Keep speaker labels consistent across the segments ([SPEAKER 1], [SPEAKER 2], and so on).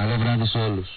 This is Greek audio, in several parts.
[SPEAKER 1] Καλό βράδυ σε όλους.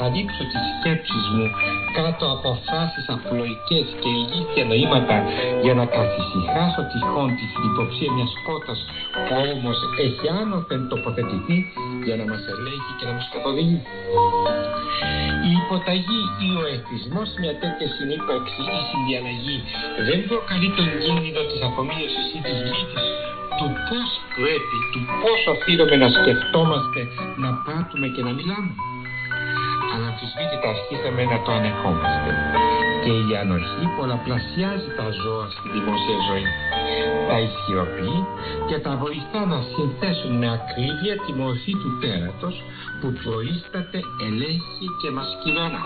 [SPEAKER 2] Μεταφράσω ή να καλύψω τις σκέψεις μου κάτω από φράσεις απλοϊκές και ηλίθια νοήματα για να καθησυχάσω τυχόν τη θλιποψία μιας κότας που όμως έχει άνωθεν τοποθετηθεί για να μας ελέγχει και να μας καθοδηγεί. Η υποταγή ή ο εθισμός μια τέτοια συνύπαρξη ή συνδιαλλαγή δεν προκαλεί τον κίνδυνο της απομείωσης ή της λύτης του πώς πρέπει, του πώς οφείλουμε να σκεφτόμαστε, να πράττουμε και να μιλάμε. Αναμφισβήτητα αρχίσαμε να το ανεχόμαστε. Και η ανοχή πολλαπλασιάζει τα ζώα στη δημόσια ζωή. Τα ισχυροποιεί και τα βοηθά να συνθέσουν με ακρίβεια τη μορφή του τέρατος που προείσταται, ελέγχει και μας κυβερνά.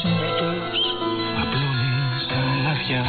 [SPEAKER 2] συνεχώς απλώνει στα
[SPEAKER 3] λάθια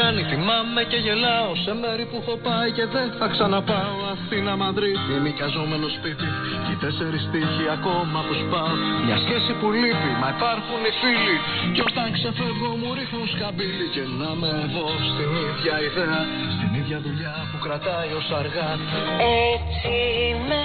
[SPEAKER 3] κάνει Θυμάμαι και γελάω. Σε μέρη που έχω πάει και δεν θα ξαναπάω. Αθήνα Μαδρίτη, νοικιαζόμενος σπίτι. Και τέσσερι τέσσερις τύχοι ακόμα που σπάω. Μια σχέση που λείπει, μα υπάρχουν οι φίλοι. Κι όταν ξεφεύγω μου ρίχνουν σκαμπίλι Και να με εδώ στην ίδια ιδέα Στην ίδια δουλειά που κρατάει ως αργά.
[SPEAKER 4] Έτσι
[SPEAKER 3] με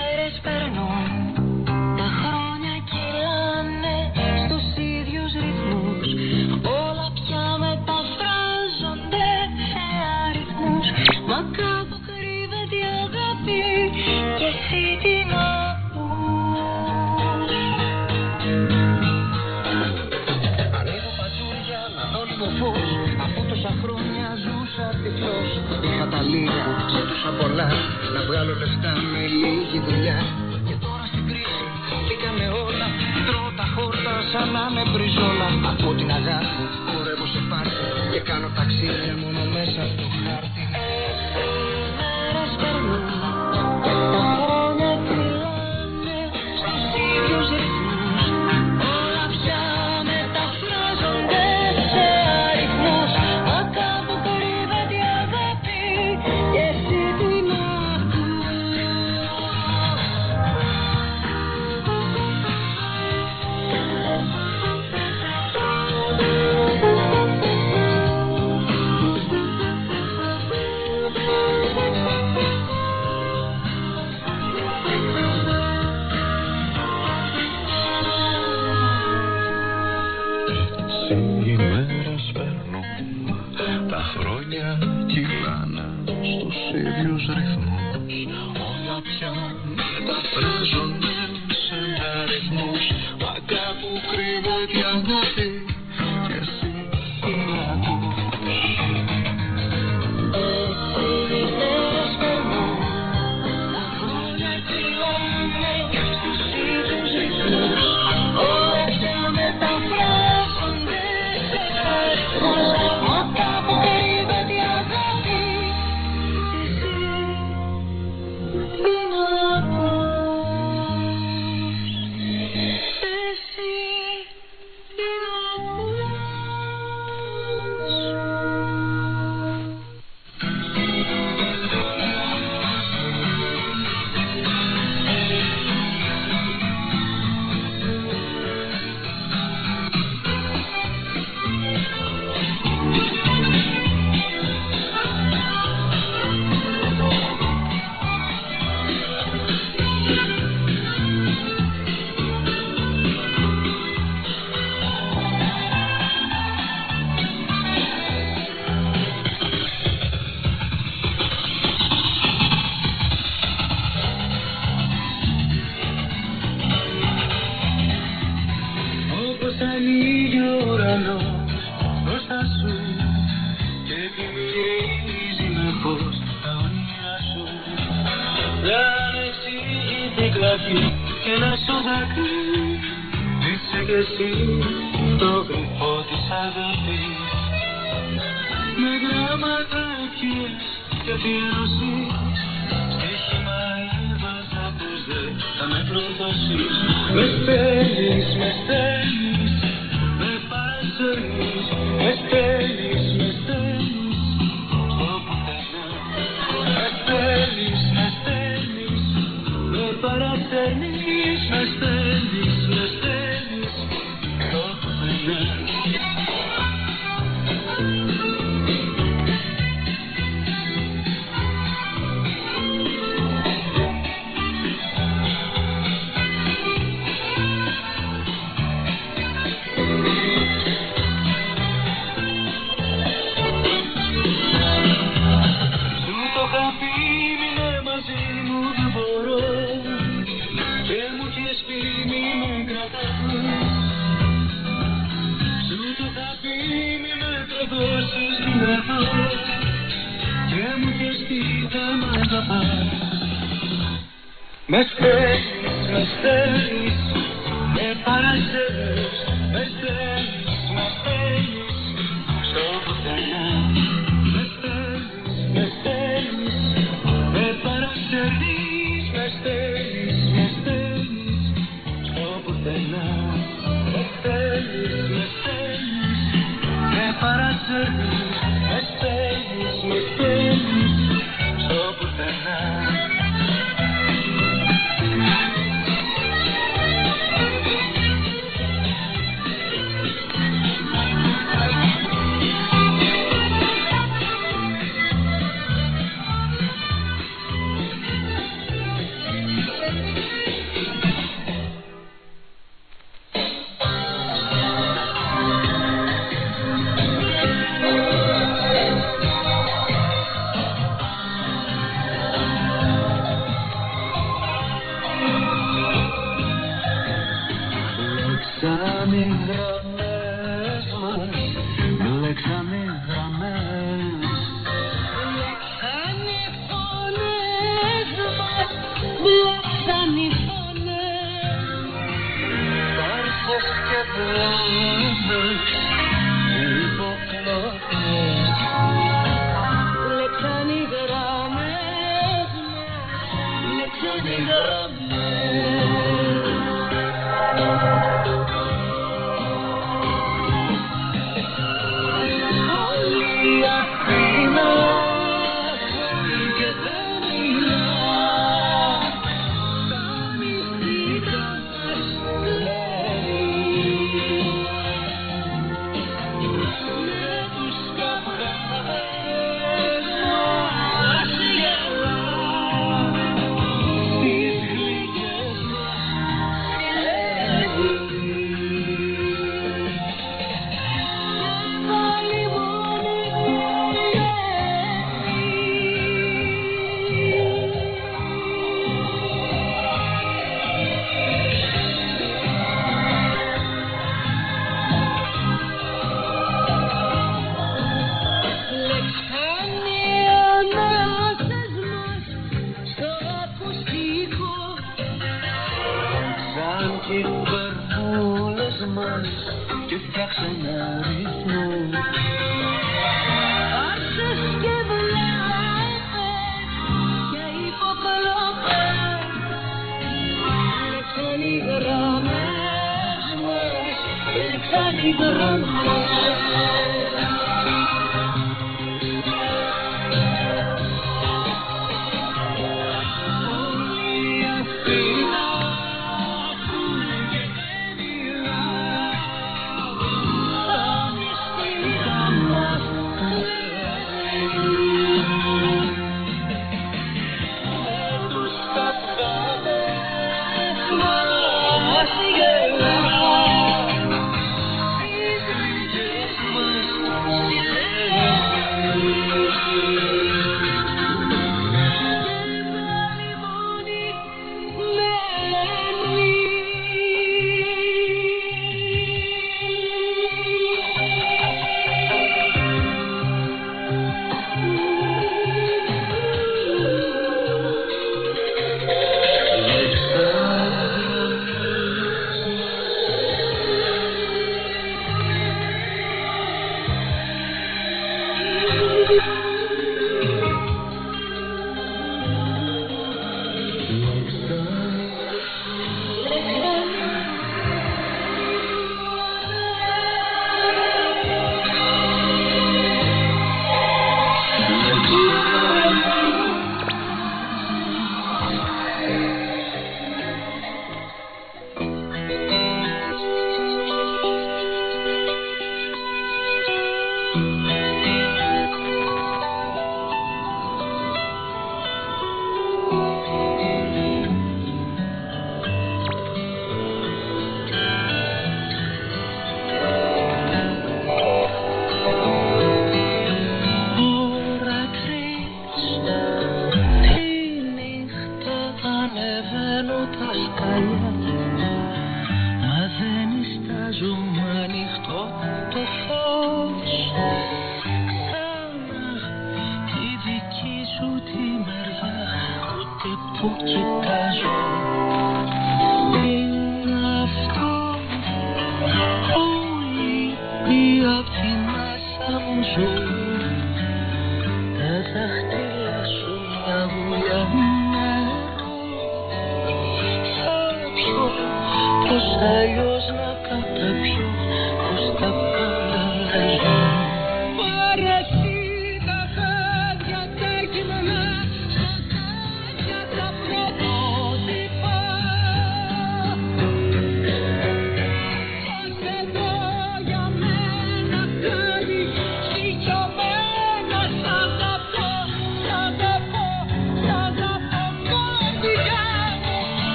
[SPEAKER 3] και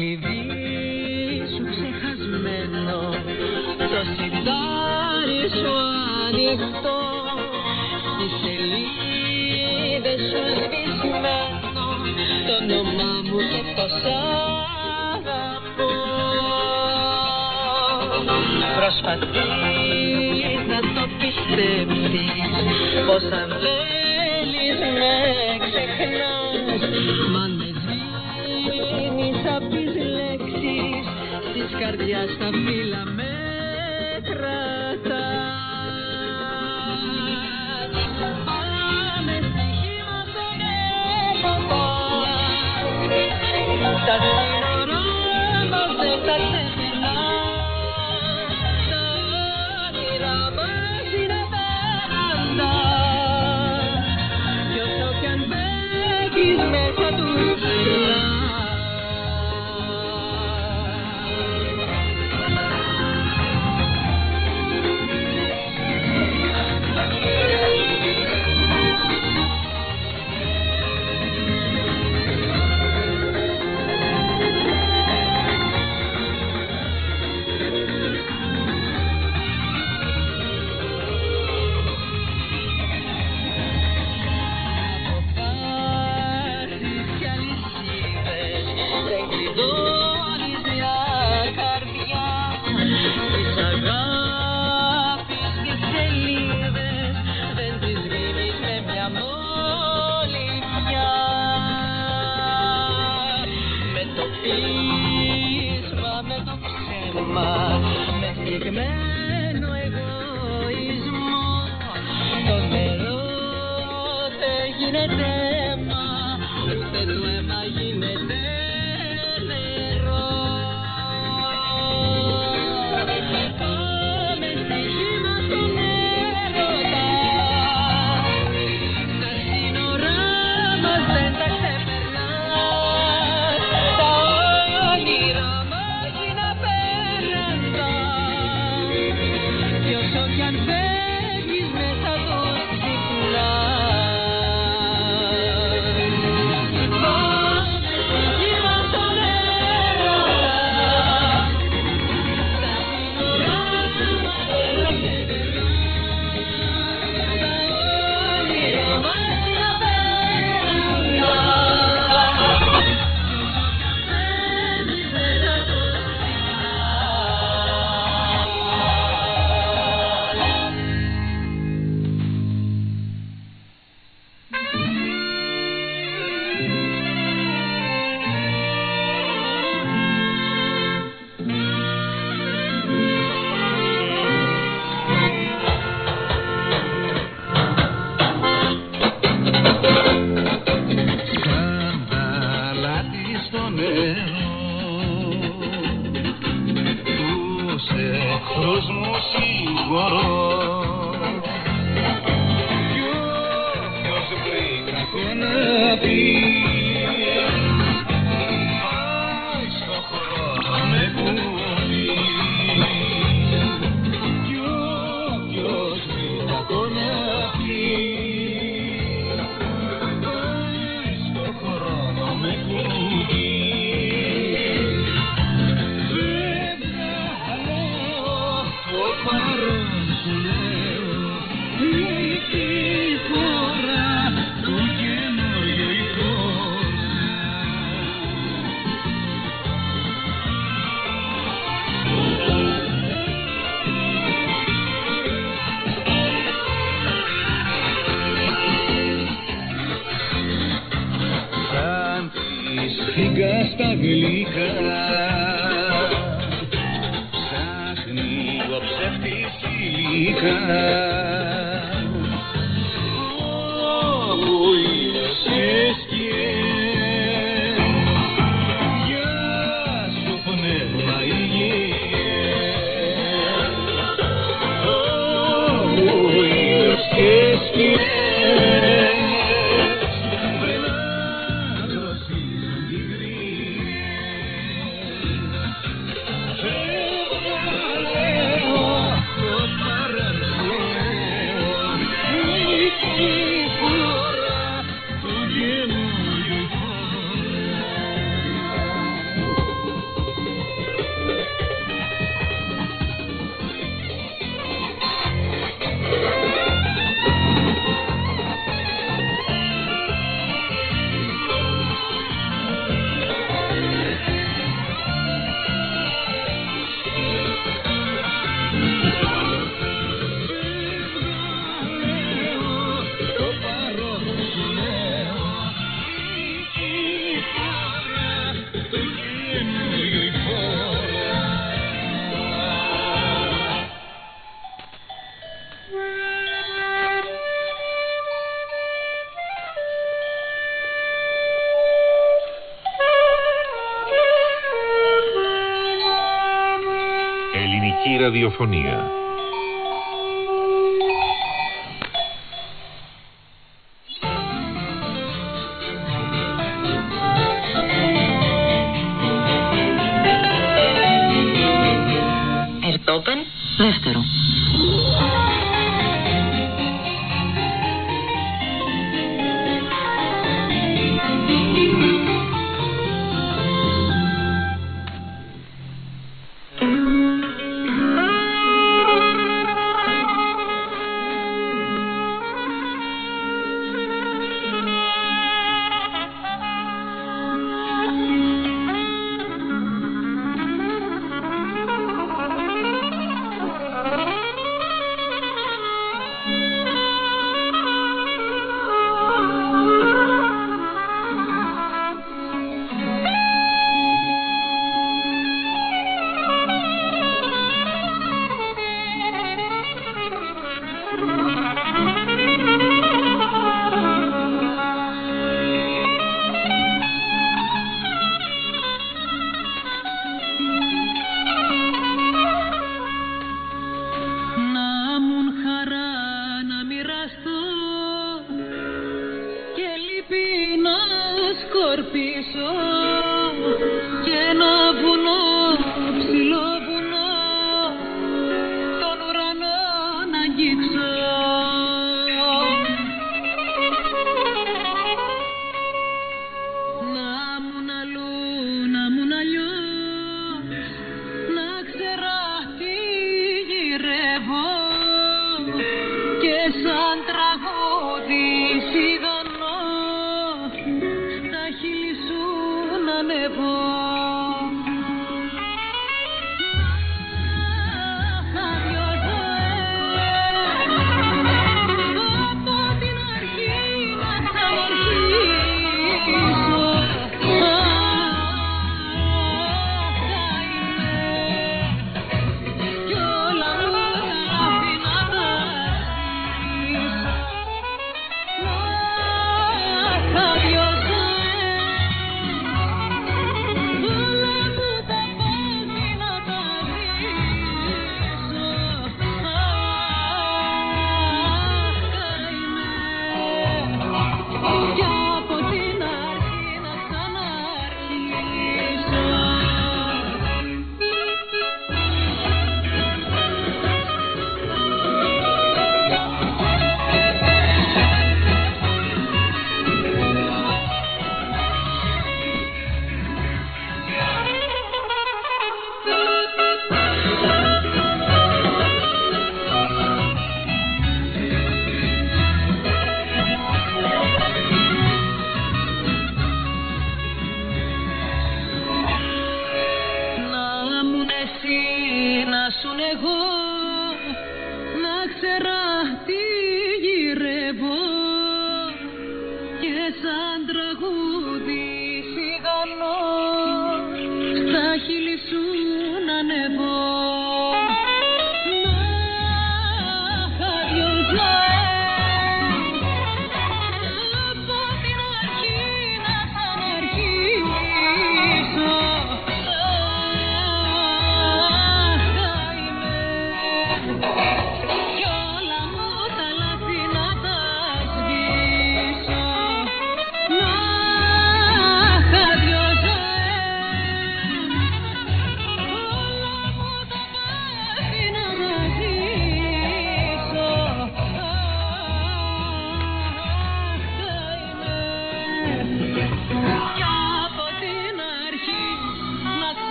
[SPEAKER 2] Το radiofonía.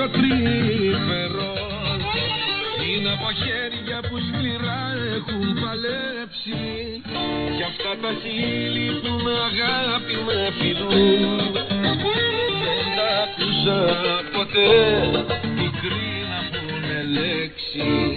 [SPEAKER 2] το
[SPEAKER 4] τρίπερο Είναι από
[SPEAKER 2] χέρια που σκληρά έχουν παλέψει. Κι αυτά τα χείλη που με αγάπη με φιλούν. Δεν τα ακούσα ποτέ. Μικρή να πούνε λέξη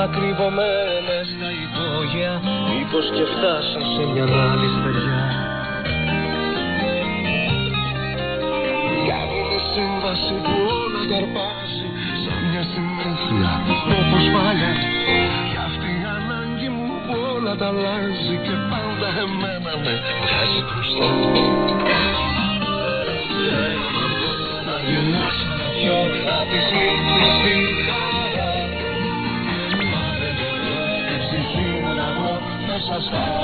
[SPEAKER 2] όλα κρυβωμένα στα
[SPEAKER 3] υπόγεια Μήπως και φτάσαν σε μια άλλη στεριά. Κάνει τη σύμβαση που όλα τα αρπάζει Σαν μια συνέχεια όπως παλιά. Κι αυτή η ανάγκη μου που όλα τα αλλάζει Και πάντα εμένα με βγάζει μπροστά. Θέλω να γελάσω να πιω να
[SPEAKER 2] τη stars.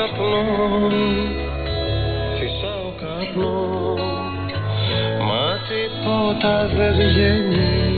[SPEAKER 2] Καπνό, φυσάω καπνό. Μα τίποτα δεν βγαίνει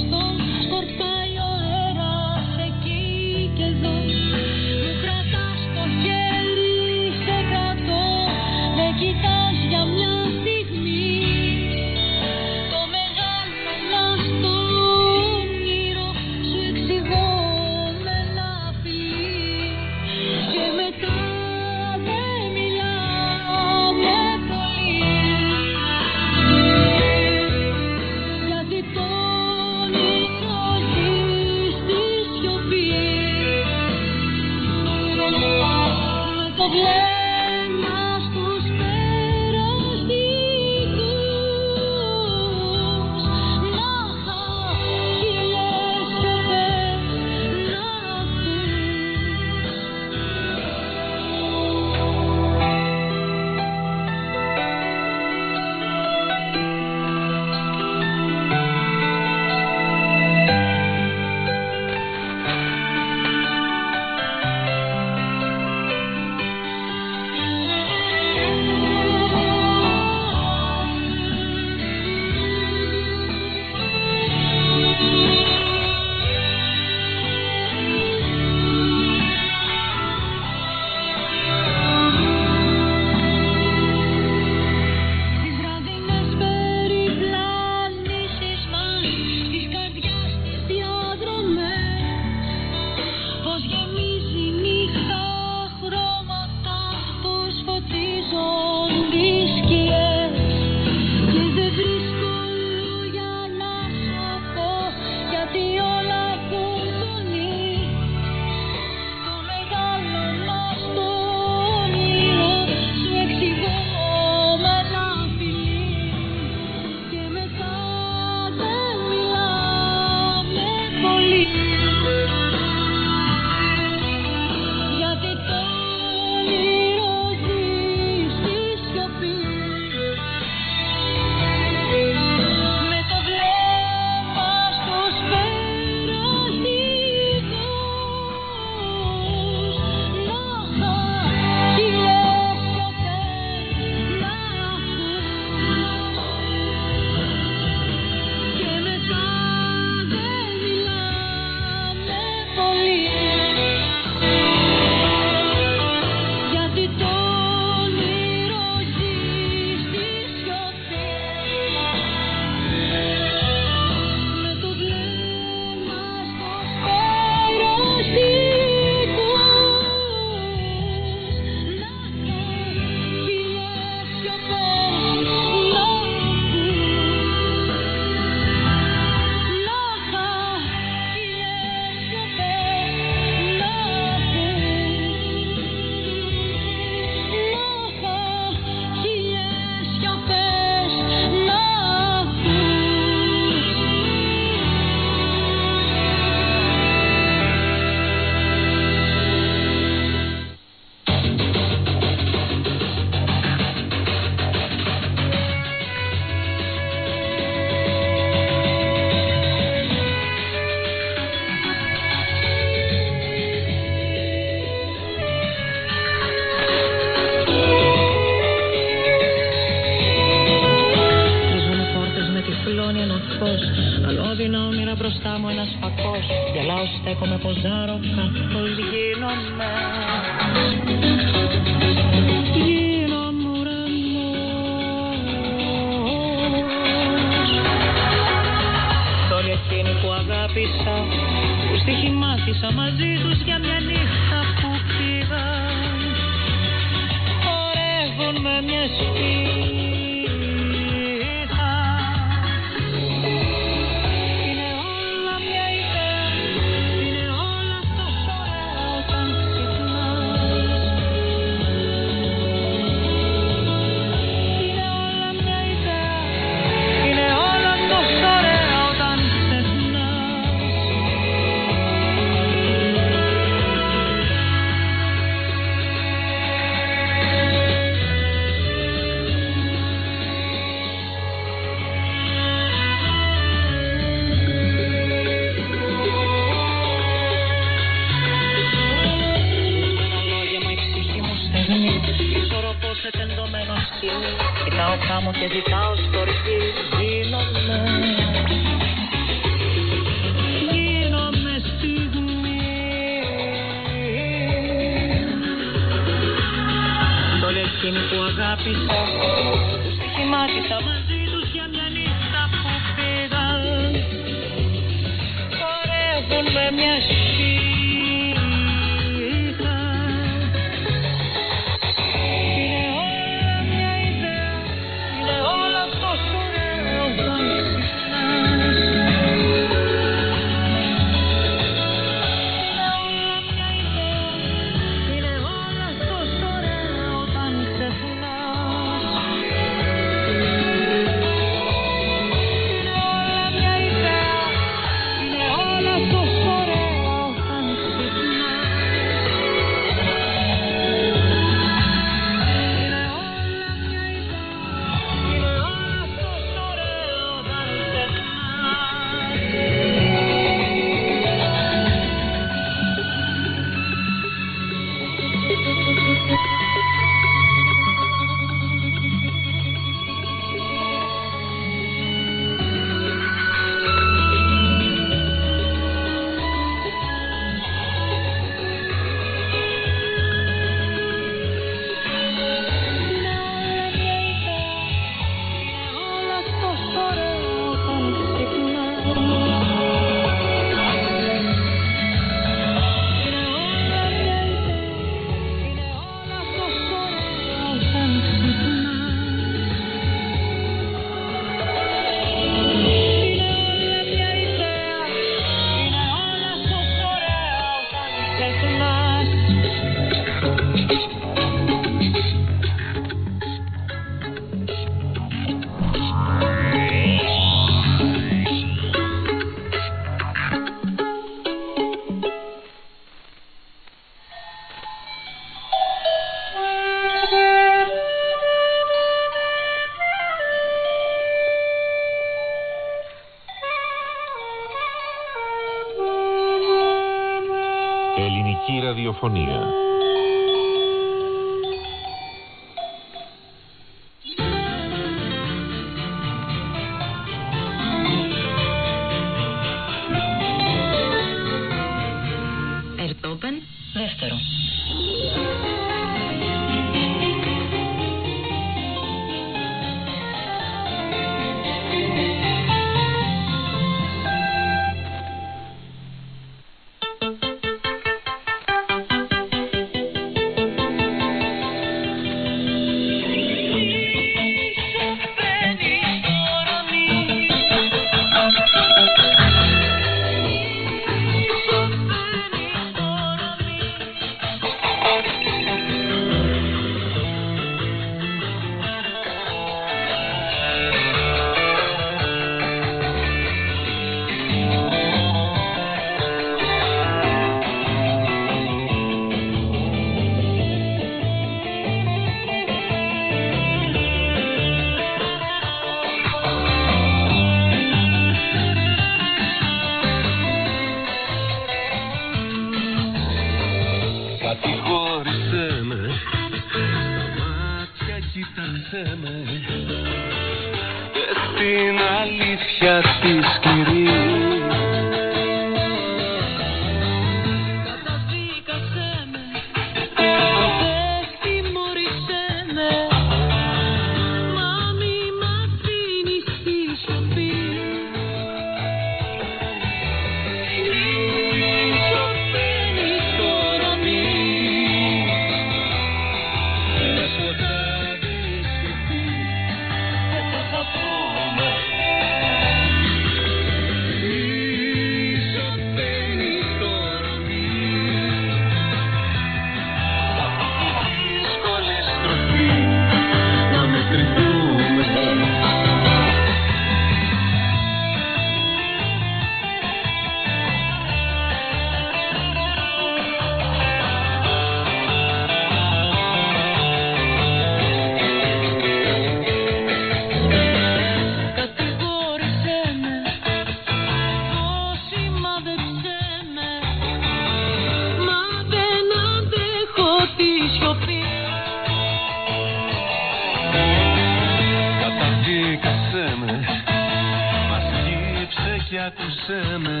[SPEAKER 5] άκουσέ με.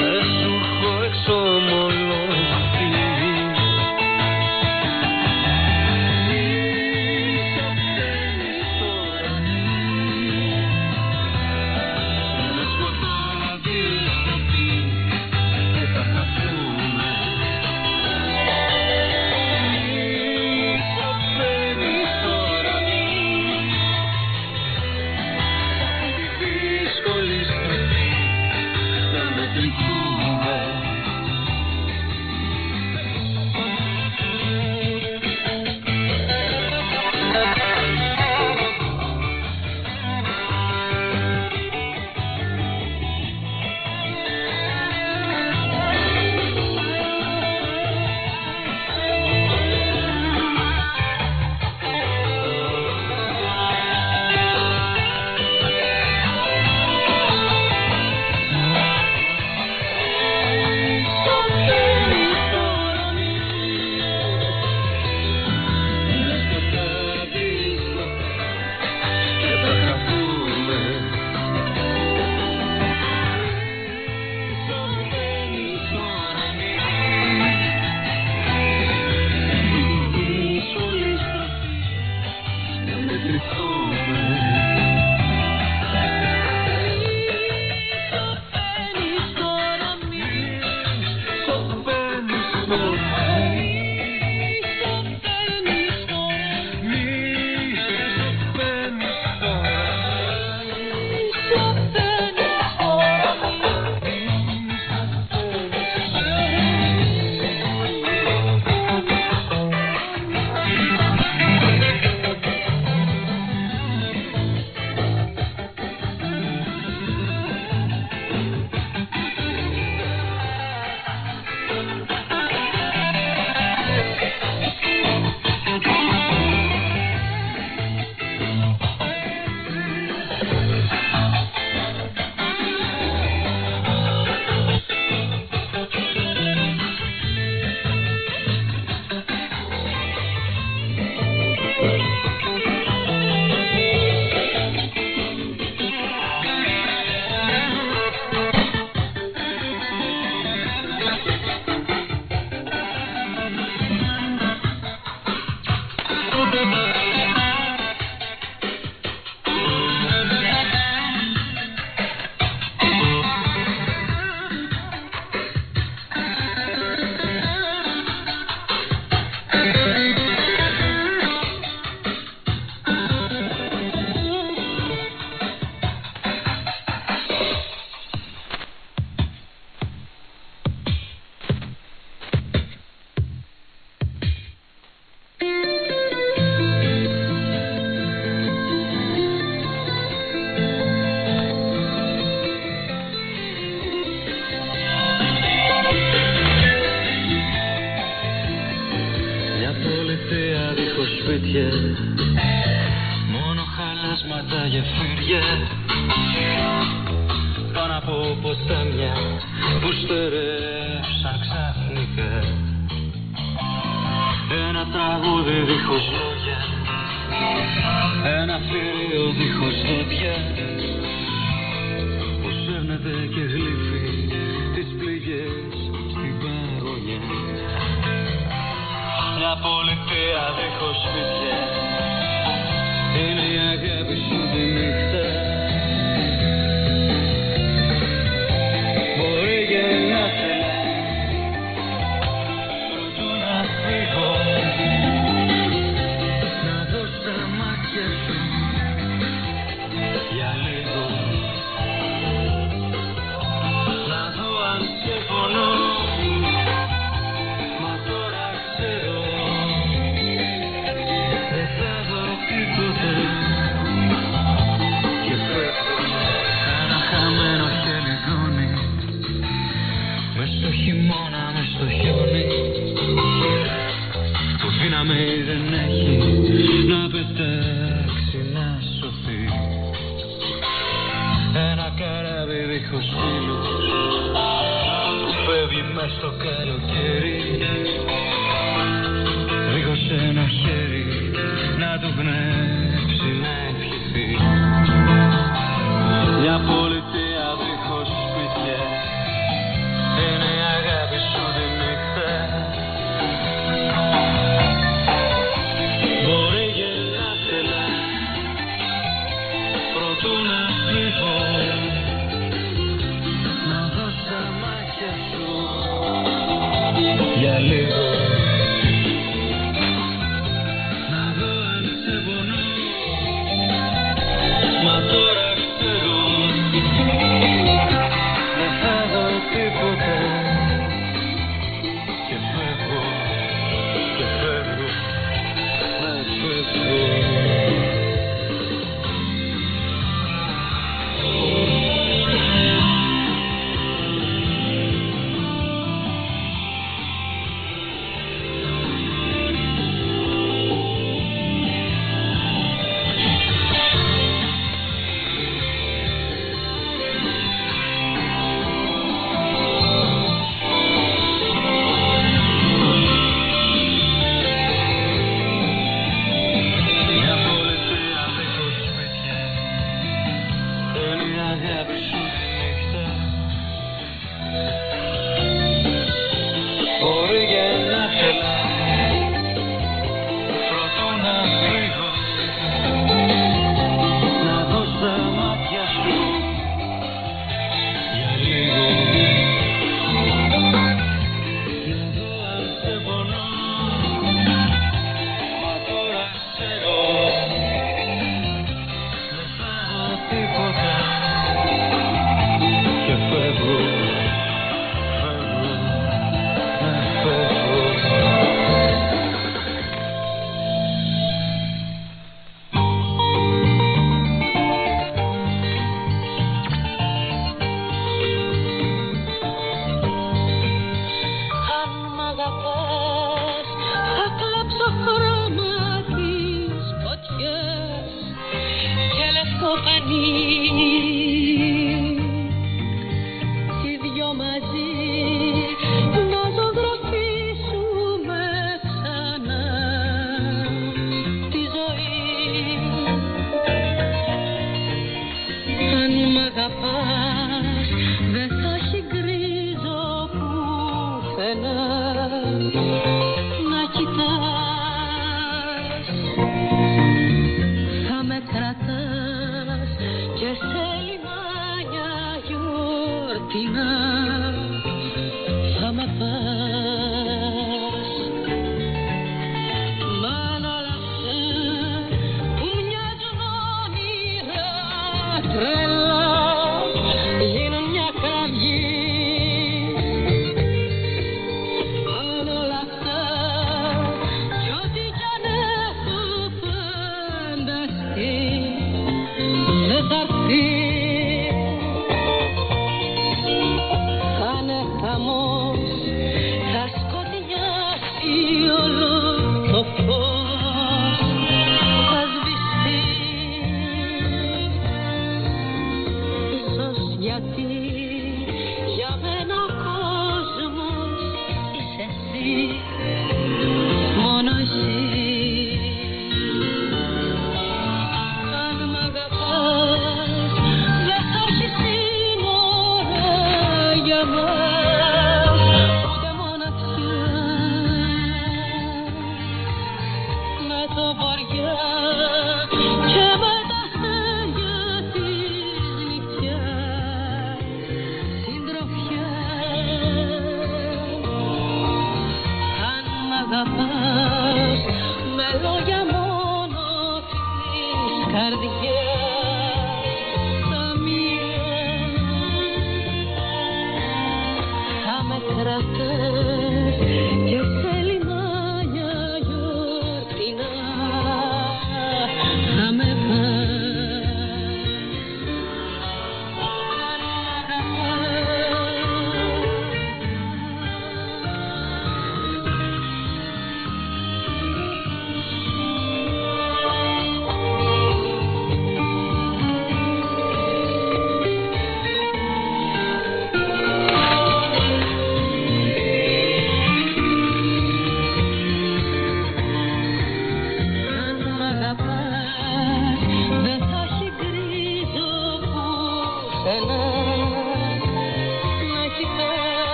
[SPEAKER 5] Δεν σου έχω εξομολογηθεί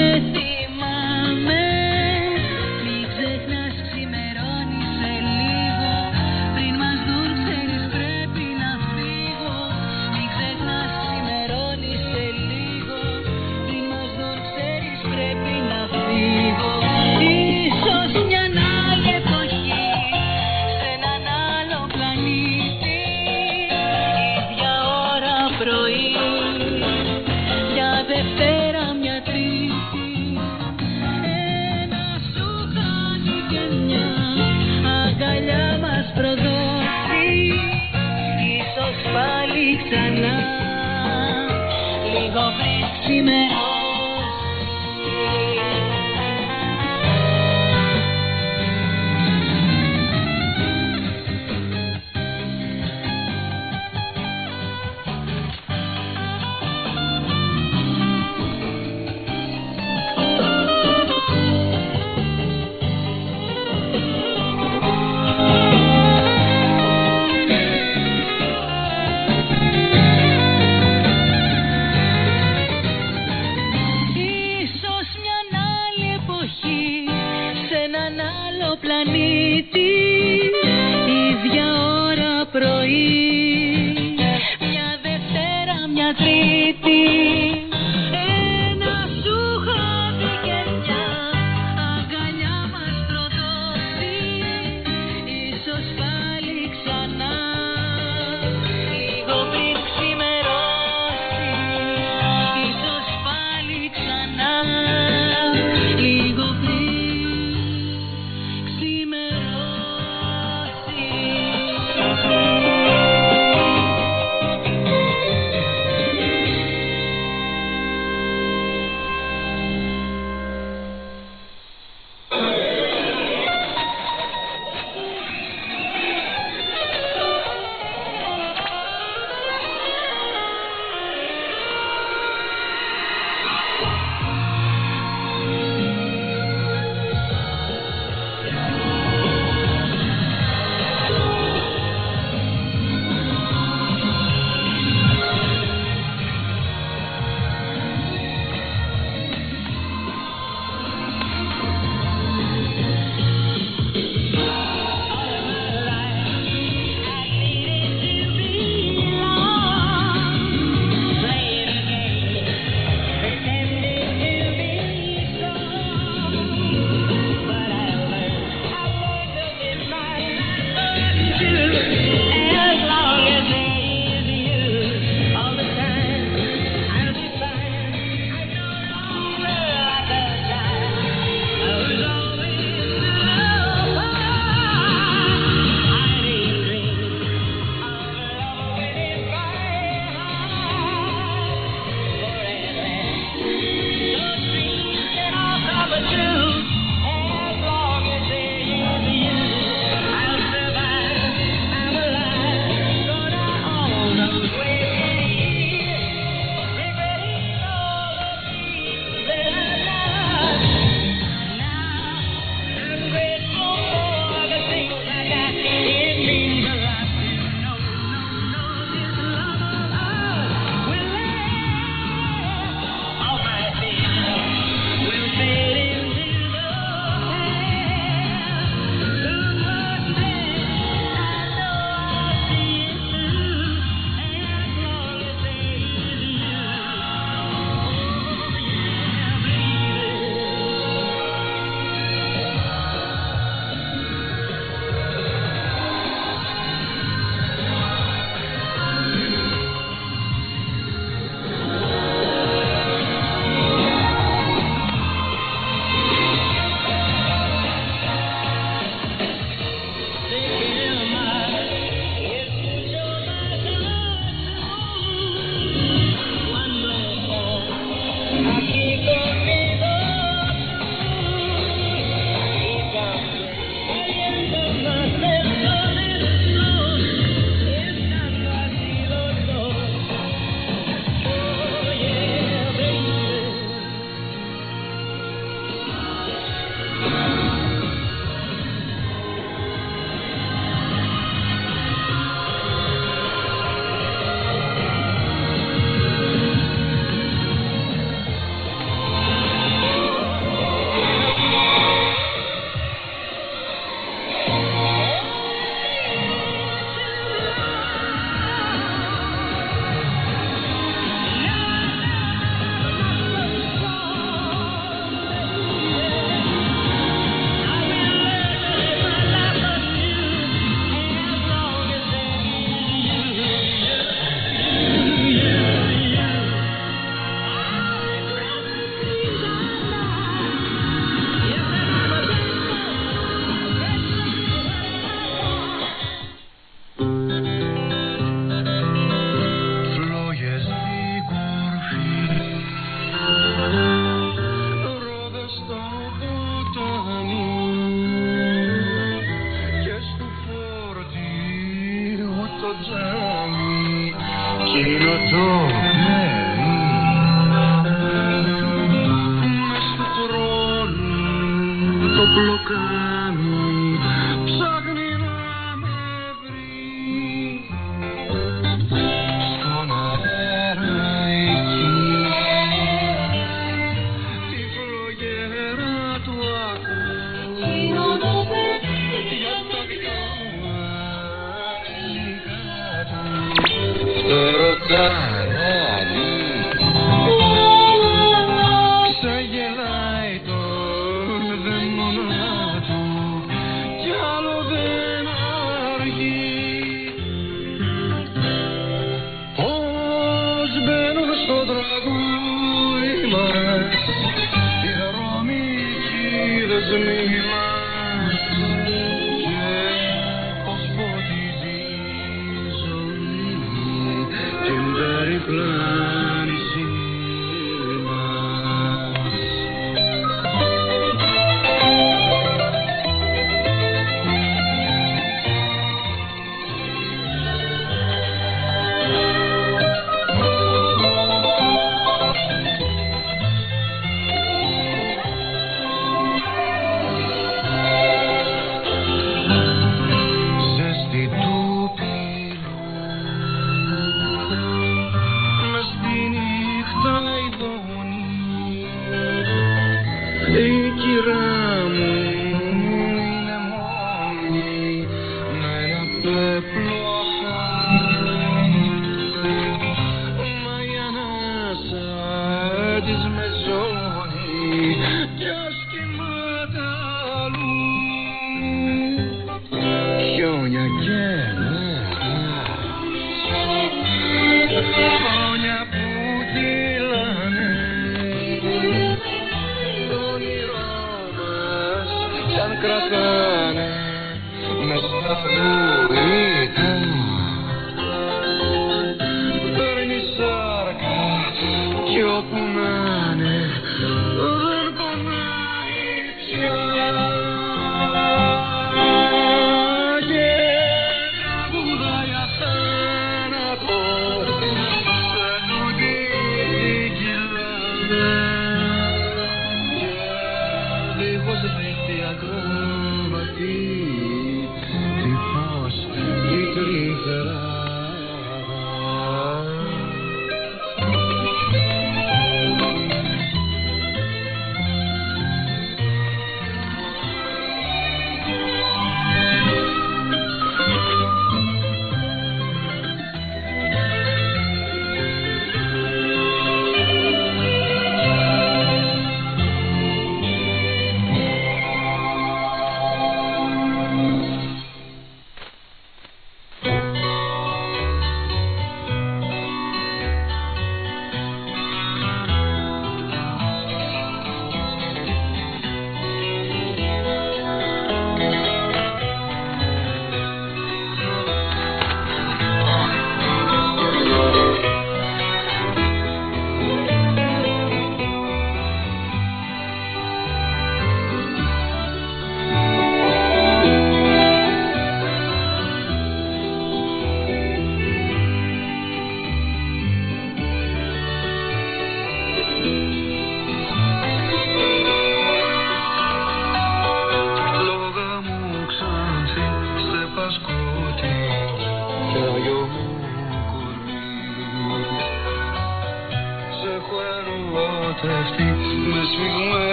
[SPEAKER 2] σε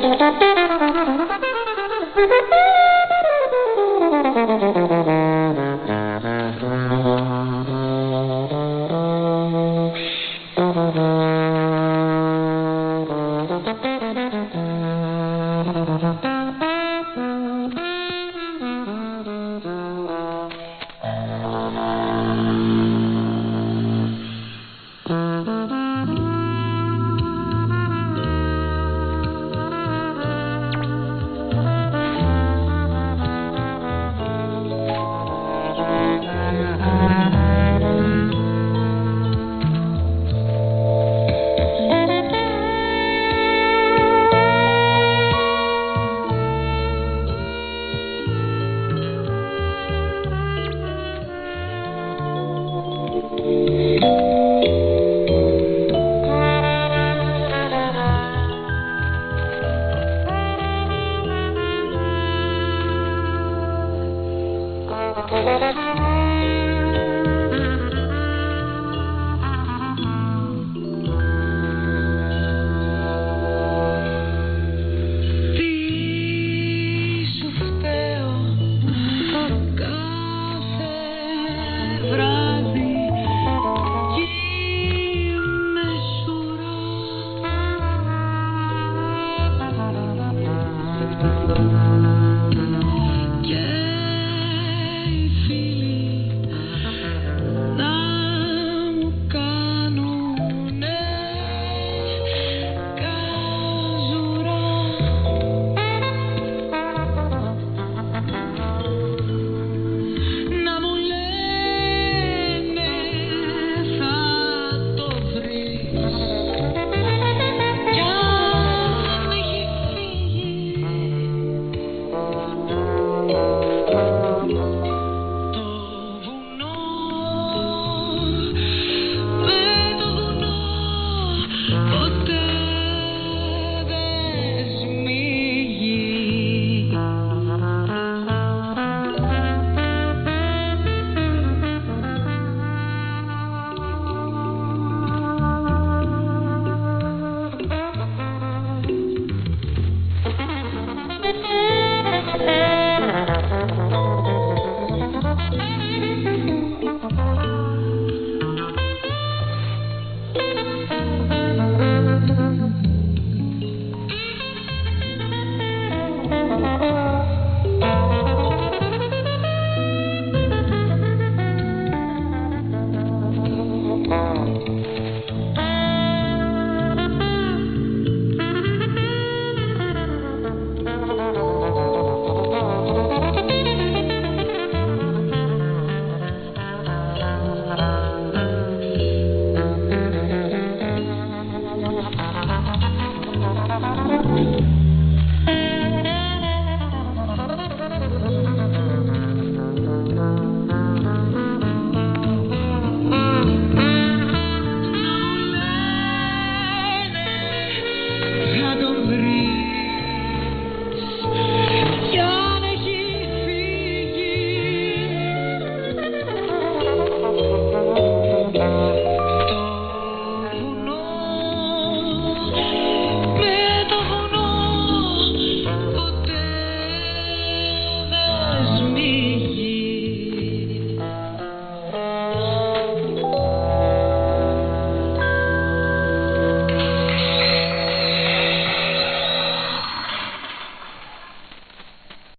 [SPEAKER 6] Thank you.